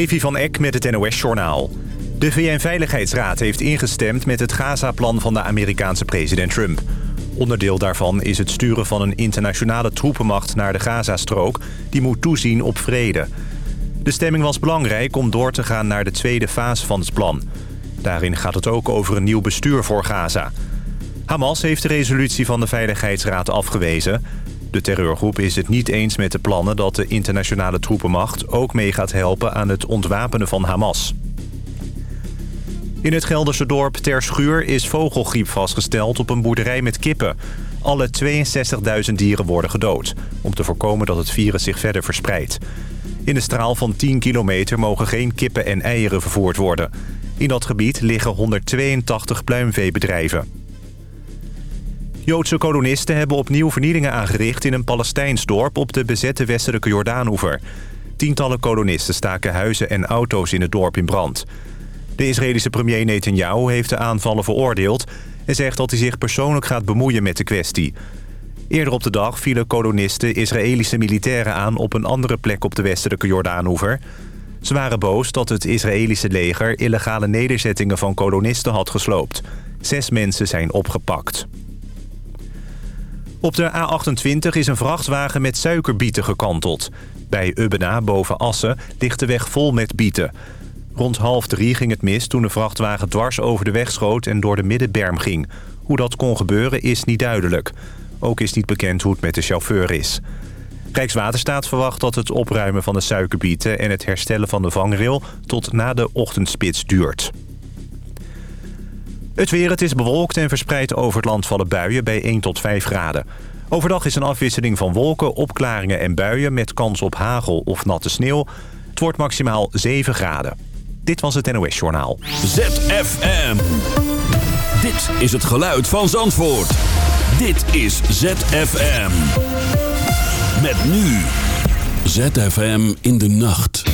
Evi van Eck met het NOS-journaal. De VN-veiligheidsraad heeft ingestemd met het Gaza-plan van de Amerikaanse president Trump. Onderdeel daarvan is het sturen van een internationale troepenmacht naar de Gazastrook... die moet toezien op vrede. De stemming was belangrijk om door te gaan naar de tweede fase van het plan. Daarin gaat het ook over een nieuw bestuur voor Gaza. Hamas heeft de resolutie van de Veiligheidsraad afgewezen... De terreurgroep is het niet eens met de plannen dat de internationale troepenmacht ook mee gaat helpen aan het ontwapenen van Hamas. In het Gelderse dorp Terschuur is vogelgriep vastgesteld op een boerderij met kippen. Alle 62.000 dieren worden gedood, om te voorkomen dat het virus zich verder verspreidt. In een straal van 10 kilometer mogen geen kippen en eieren vervoerd worden. In dat gebied liggen 182 pluimveebedrijven. Joodse kolonisten hebben opnieuw vernielingen aangericht in een Palestijns dorp op de bezette westelijke Jordaanoever. Tientallen kolonisten staken huizen en auto's in het dorp in brand. De Israëlische premier Netanyahu heeft de aanvallen veroordeeld... en zegt dat hij zich persoonlijk gaat bemoeien met de kwestie. Eerder op de dag vielen kolonisten Israëlische militairen aan... op een andere plek op de westelijke Jordaanoever. Ze waren boos dat het Israëlische leger illegale nederzettingen van kolonisten had gesloopt. Zes mensen zijn opgepakt. Op de A28 is een vrachtwagen met suikerbieten gekanteld. Bij Ubbena boven Assen ligt de weg vol met bieten. Rond half drie ging het mis toen de vrachtwagen dwars over de weg schoot en door de middenberm ging. Hoe dat kon gebeuren is niet duidelijk. Ook is niet bekend hoe het met de chauffeur is. Rijkswaterstaat verwacht dat het opruimen van de suikerbieten... en het herstellen van de vangrail tot na de ochtendspits duurt. Het weer, het is bewolkt en verspreid over het land vallen buien bij 1 tot 5 graden. Overdag is een afwisseling van wolken, opklaringen en buien... met kans op hagel of natte sneeuw. Het wordt maximaal 7 graden. Dit was het NOS Journaal. ZFM. Dit is het geluid van Zandvoort. Dit is ZFM. Met nu. ZFM in de nacht.